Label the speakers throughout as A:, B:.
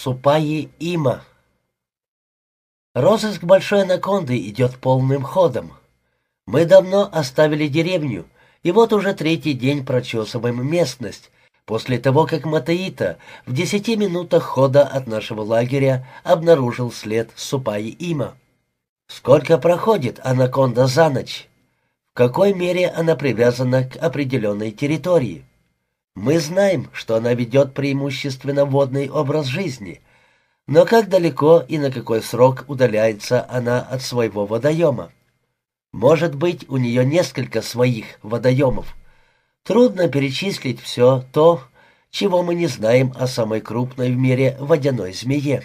A: Супаи Има. Розыск большой анаконды идет полным ходом. Мы давно оставили деревню, и вот уже третий день прочесываем местность, после того, как Матаита в десяти минутах хода от нашего лагеря обнаружил след Супаи Има. Сколько проходит анаконда за ночь? В какой мере она привязана к определенной территории? Мы знаем, что она ведет преимущественно водный образ жизни, но как далеко и на какой срок удаляется она от своего водоема? Может быть, у нее несколько своих водоемов. Трудно перечислить все то, чего мы не знаем о самой крупной в мире водяной змее.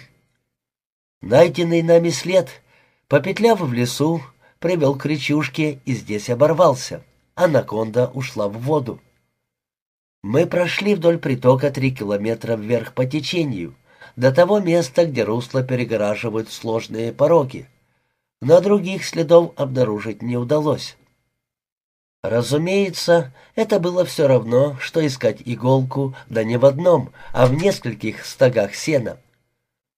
A: Найденный нами след, попетляв в лесу, привел к речушке и здесь оборвался. Анаконда ушла в воду. Мы прошли вдоль притока три километра вверх по течению, до того места, где русло перегораживают сложные пороги. Но других следов обнаружить не удалось. Разумеется, это было все равно, что искать иголку, да не в одном, а в нескольких стогах сена.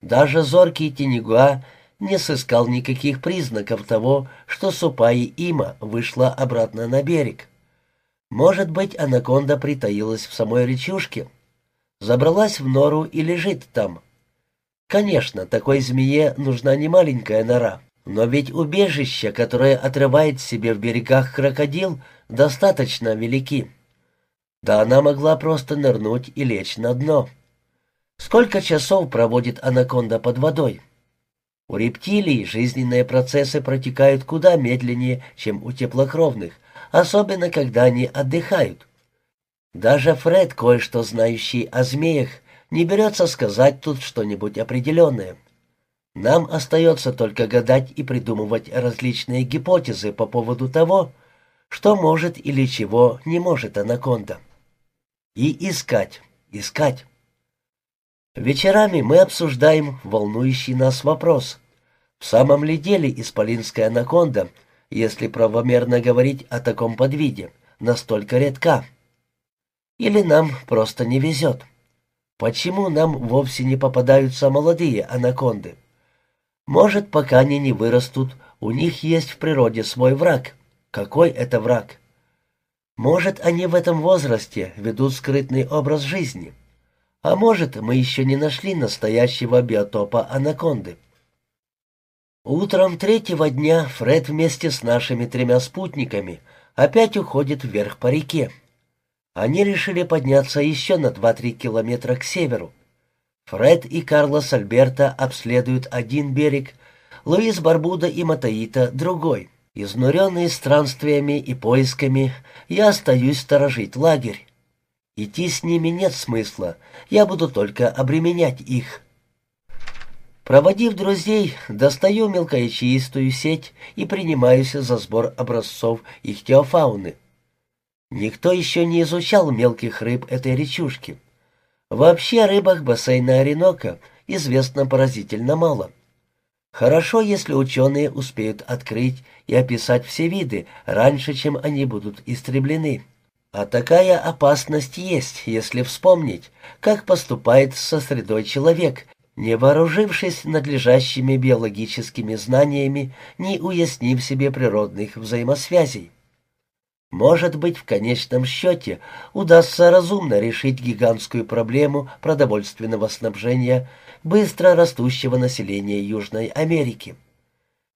A: Даже зоркий Тенегуа не сыскал никаких признаков того, что Супаи Има вышла обратно на берег. Может быть, анаконда притаилась в самой речушке, забралась в нору и лежит там. Конечно, такой змее нужна не маленькая нора, но ведь убежище, которое отрывает себе в берегах крокодил, достаточно велики. Да она могла просто нырнуть и лечь на дно. Сколько часов проводит анаконда под водой? У рептилий жизненные процессы протекают куда медленнее, чем у теплокровных, особенно когда они отдыхают. Даже Фред, кое-что знающий о змеях, не берется сказать тут что-нибудь определенное. Нам остается только гадать и придумывать различные гипотезы по поводу того, что может или чего не может анаконда. И искать, искать. Вечерами мы обсуждаем волнующий нас вопрос. В самом ли деле исполинская анаконда — если правомерно говорить о таком подвиде, настолько редка. Или нам просто не везет. Почему нам вовсе не попадаются молодые анаконды? Может, пока они не вырастут, у них есть в природе свой враг. Какой это враг? Может, они в этом возрасте ведут скрытный образ жизни. А может, мы еще не нашли настоящего биотопа анаконды. Утром третьего дня Фред вместе с нашими тремя спутниками опять уходит вверх по реке. Они решили подняться еще на 2-3 километра к северу. Фред и Карлос Альберта обследуют один берег, Луис Барбуда и Матаита — другой. Изнуренный странствиями и поисками, я остаюсь сторожить лагерь. Идти с ними нет смысла, я буду только обременять их. Проводив друзей, достаю мелкоячеистую сеть и принимаюсь за сбор образцов ихтиофауны. Никто еще не изучал мелких рыб этой речушки. Вообще о рыбах бассейна Оренока известно поразительно мало. Хорошо, если ученые успеют открыть и описать все виды раньше, чем они будут истреблены. А такая опасность есть, если вспомнить, как поступает со средой человек, не вооружившись надлежащими биологическими знаниями, не уяснив себе природных взаимосвязей. Может быть, в конечном счете удастся разумно решить гигантскую проблему продовольственного снабжения быстро растущего населения Южной Америки.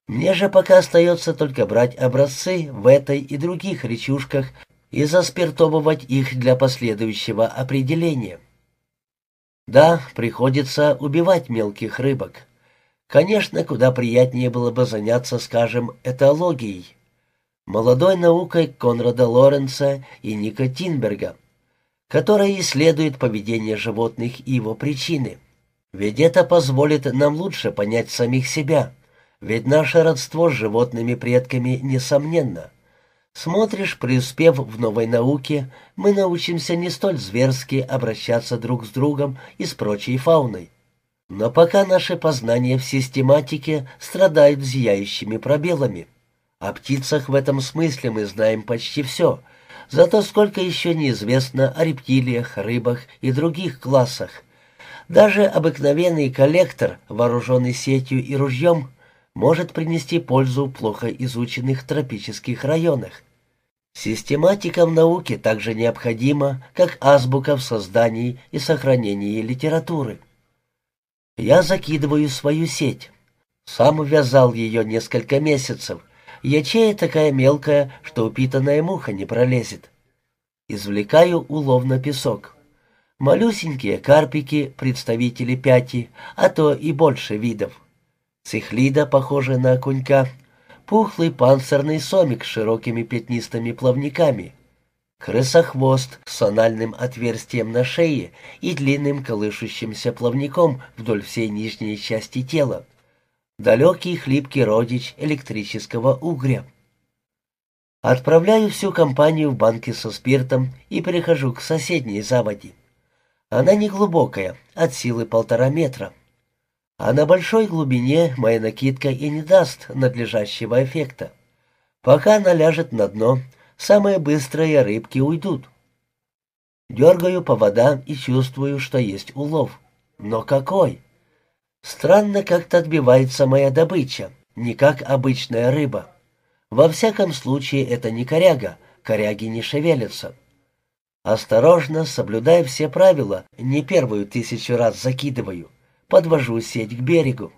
A: Мне же пока остается только брать образцы в этой и других речушках и заспиртовывать их для последующего определения. Да, приходится убивать мелких рыбок. Конечно, куда приятнее было бы заняться, скажем, этологией. Молодой наукой Конрада Лоренца и Ника Тинберга, которая исследует поведение животных и его причины. Ведь это позволит нам лучше понять самих себя, ведь наше родство с животными предками несомненно – Смотришь, преуспев в новой науке, мы научимся не столь зверски обращаться друг с другом и с прочей фауной. Но пока наши познания в систематике страдают зияющими пробелами. О птицах в этом смысле мы знаем почти все, зато сколько еще неизвестно о рептилиях, рыбах и других классах. Даже обыкновенный коллектор, вооруженный сетью и ружьем, может принести пользу в плохо изученных тропических районах. Систематика в науке также необходима, как азбука в создании и сохранении литературы. Я закидываю свою сеть. Сам вязал ее несколько месяцев. Ячея такая мелкая, что упитанная муха не пролезет. Извлекаю улов на песок. Малюсенькие карпики, представители пяти, а то и больше видов. Цихлида, похожая на окунька, пухлый панцирный сомик с широкими пятнистыми плавниками, крысохвост с анальным отверстием на шее и длинным колышущимся плавником вдоль всей нижней части тела, далекий хлипкий родич электрического угря. Отправляю всю компанию в банки со спиртом и перехожу к соседней заводе. Она не глубокая, от силы полтора метра. А на большой глубине моя накидка и не даст надлежащего эффекта. Пока она ляжет на дно, самые быстрые рыбки уйдут. Дергаю по водам и чувствую, что есть улов. Но какой? Странно как-то отбивается моя добыча, не как обычная рыба. Во всяком случае, это не коряга, коряги не шевелятся. Осторожно, соблюдая все правила, не первую тысячу раз закидываю подвожу сеть к берегу.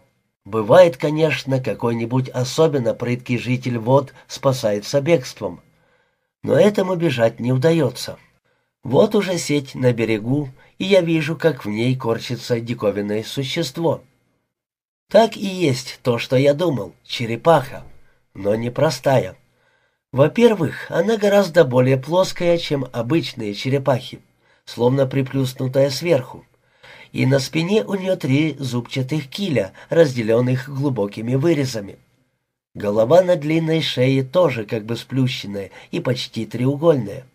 A: Бывает, конечно, какой-нибудь особенно прыткий житель вод спасается бегством. Но этому бежать не удается. Вот уже сеть на берегу, и я вижу, как в ней корчится диковинное существо. Так и есть то, что я думал, черепаха, но не простая. Во-первых, она гораздо более плоская, чем обычные черепахи, словно приплюснутая сверху и на спине у нее три зубчатых киля, разделенных глубокими вырезами. Голова на длинной шее тоже как бы сплющенная и почти треугольная.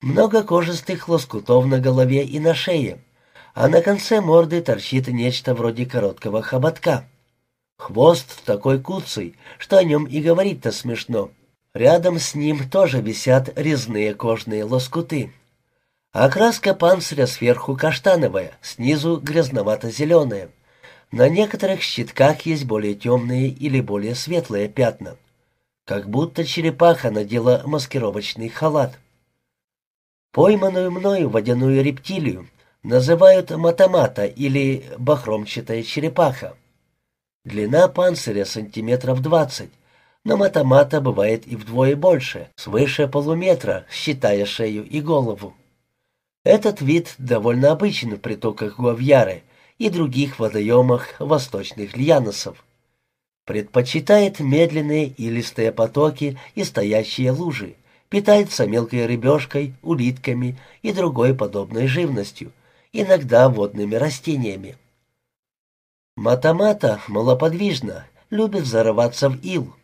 A: Много кожистых лоскутов на голове и на шее, а на конце морды торчит нечто вроде короткого хоботка. Хвост такой куцый, что о нем и говорить-то смешно. Рядом с ним тоже висят резные кожные лоскуты. Окраска панциря сверху каштановая, снизу грязновато-зеленая. На некоторых щитках есть более темные или более светлые пятна. Как будто черепаха надела маскировочный халат. Пойманную мною водяную рептилию называют матомата или бахромчатая черепаха. Длина панциря сантиметров двадцать, но матомата бывает и вдвое больше, свыше полуметра, считая шею и голову. Этот вид довольно обычен в притоках Гуавьяры и других водоемах восточных льяносов. Предпочитает медленные и листые потоки и стоящие лужи, питается мелкой рыбешкой, улитками и другой подобной живностью, иногда водными растениями. Матамата малоподвижна, любит зарываться в ил.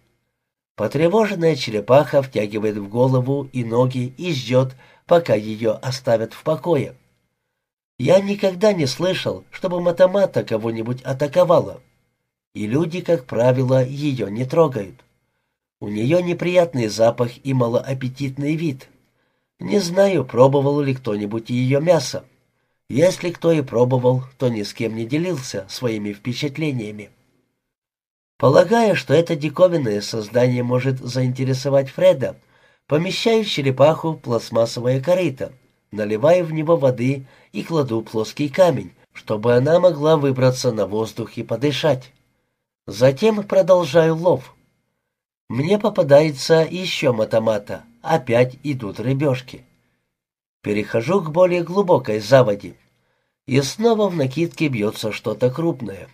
A: Потревоженная черепаха втягивает в голову и ноги и ждет, пока ее оставят в покое. Я никогда не слышал, чтобы Матамата кого-нибудь атаковала, и люди, как правило, ее не трогают. У нее неприятный запах и малоаппетитный вид. Не знаю, пробовал ли кто-нибудь ее мясо. Если кто и пробовал, то ни с кем не делился своими впечатлениями. Полагая, что это диковинное создание может заинтересовать Фреда, Помещаю черепаху в пластмассовое корыто, наливаю в него воды и кладу плоский камень, чтобы она могла выбраться на воздух и подышать. Затем продолжаю лов. Мне попадается еще матомата, опять идут рыбешки. Перехожу к более глубокой заводе. И снова в накидке бьется что-то крупное.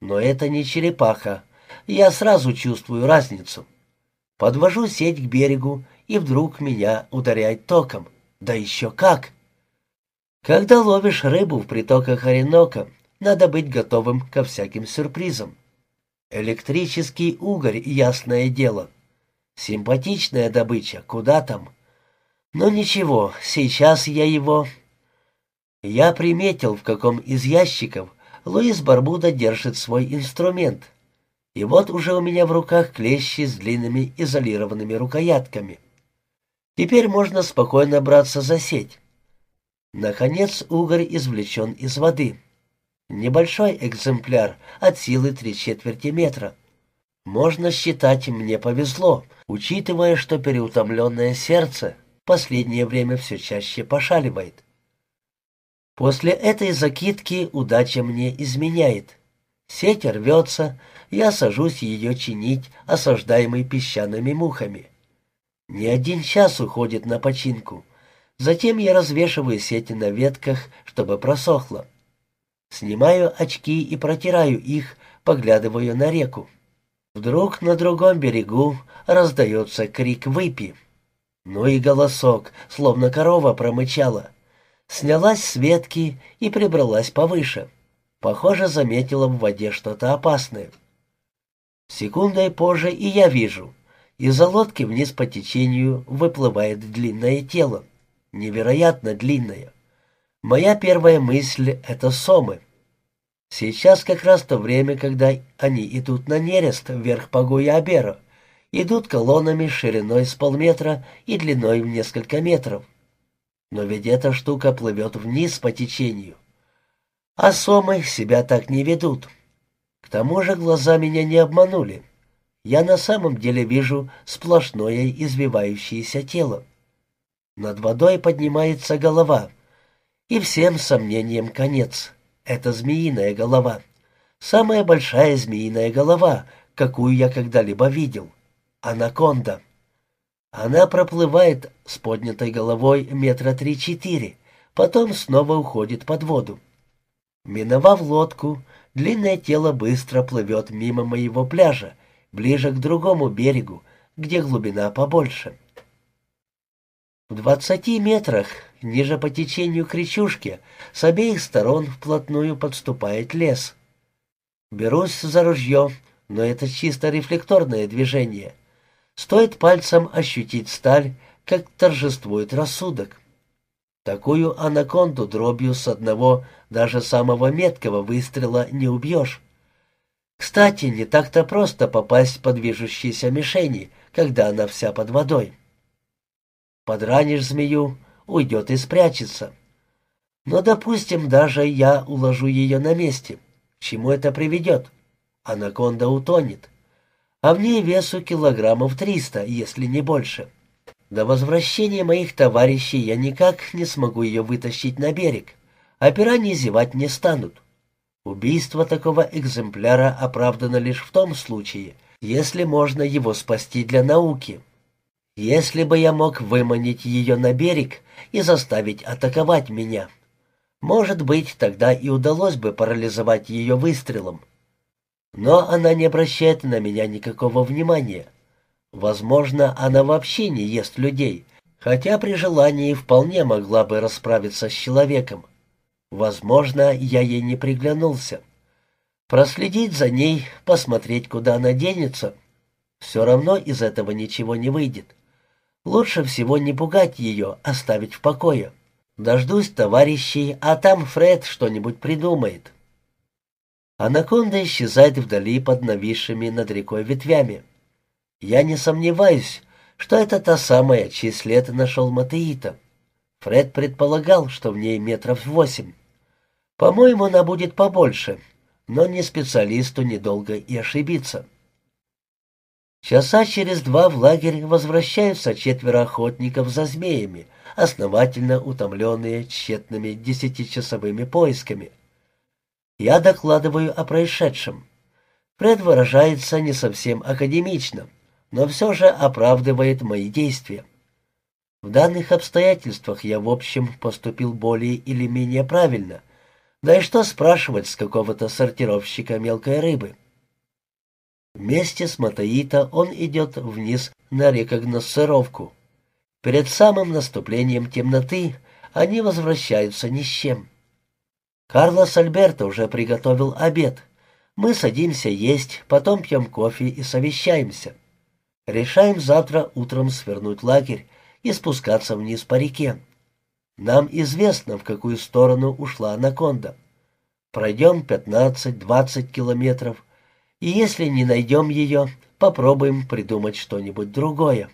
A: Но это не черепаха. Я сразу чувствую разницу. Подвожу сеть к берегу и вдруг меня ударяет током. Да еще как! Когда ловишь рыбу в притоках Оренока, надо быть готовым ко всяким сюрпризам. Электрический угорь, ясное дело. Симпатичная добыча, куда там? Но ничего, сейчас я его... Я приметил, в каком из ящиков Луис Барбуда держит свой инструмент. И вот уже у меня в руках клещи с длинными изолированными рукоятками. Теперь можно спокойно браться за сеть. Наконец угорь извлечен из воды. Небольшой экземпляр от силы три четверти метра. Можно считать, мне повезло, учитывая, что переутомленное сердце последнее время все чаще пошаливает. После этой закидки удача мне изменяет. Сеть рвется, я сажусь ее чинить, осаждаемый песчаными мухами. Не один час уходит на починку. Затем я развешиваю сети на ветках, чтобы просохло. Снимаю очки и протираю их, поглядываю на реку. Вдруг на другом берегу раздается крик «Выпи!». Ну и голосок, словно корова промычала. Снялась с ветки и прибралась повыше. Похоже, заметила в воде что-то опасное. Секундой позже и я вижу. Из-за лодки вниз по течению выплывает длинное тело. Невероятно длинное. Моя первая мысль — это сомы. Сейчас как раз то время, когда они идут на нерест вверх по Гуяберу. Идут колоннами шириной с полметра и длиной в несколько метров. Но ведь эта штука плывет вниз по течению. А сомы себя так не ведут. К тому же глаза меня не обманули. Я на самом деле вижу сплошное извивающееся тело. Над водой поднимается голова. И всем сомнениям конец. Это змеиная голова. Самая большая змеиная голова, какую я когда-либо видел. Анаконда. Она проплывает с поднятой головой метра три-четыре, потом снова уходит под воду. Миновав лодку, длинное тело быстро плывет мимо моего пляжа, ближе к другому берегу, где глубина побольше. В двадцати метрах, ниже по течению к речушке, с обеих сторон вплотную подступает лес. Берусь за ружье, но это чисто рефлекторное движение — Стоит пальцем ощутить сталь, как торжествует рассудок. Такую анаконду дробью с одного, даже самого меткого выстрела не убьешь. Кстати, не так-то просто попасть по движущейся мишени, когда она вся под водой. Подранишь змею, уйдет и спрячется. Но, допустим, даже я уложу ее на месте. К чему это приведет? Анаконда утонет а в ней весу килограммов триста, если не больше. До возвращения моих товарищей я никак не смогу ее вытащить на берег, а пираньи зевать не станут. Убийство такого экземпляра оправдано лишь в том случае, если можно его спасти для науки. Если бы я мог выманить ее на берег и заставить атаковать меня, может быть, тогда и удалось бы парализовать ее выстрелом. Но она не обращает на меня никакого внимания. Возможно, она вообще не ест людей, хотя при желании вполне могла бы расправиться с человеком. Возможно, я ей не приглянулся. Проследить за ней, посмотреть, куда она денется. Все равно из этого ничего не выйдет. Лучше всего не пугать ее, оставить в покое. Дождусь товарищей, а там Фред что-нибудь придумает. Анаконда исчезает вдали под нависшими над рекой ветвями. Я не сомневаюсь, что это та самая, чей след нашел Матеита. Фред предполагал, что в ней метров восемь. По-моему, она будет побольше, но не специалисту недолго и ошибиться. Часа через два в лагерь возвращаются четверо охотников за змеями, основательно утомленные тщетными десятичасовыми поисками. Я докладываю о происшедшем. Фред выражается не совсем академично, но все же оправдывает мои действия. В данных обстоятельствах я, в общем, поступил более или менее правильно. Да и что спрашивать с какого-то сортировщика мелкой рыбы? Вместе с Матаита он идет вниз на рекогносцировку. Перед самым наступлением темноты они возвращаются ни с чем. Карлос Альберто уже приготовил обед. Мы садимся есть, потом пьем кофе и совещаемся. Решаем завтра утром свернуть лагерь и спускаться вниз по реке. Нам известно, в какую сторону ушла анаконда. Пройдем 15-20 километров, и если не найдем ее, попробуем придумать что-нибудь другое.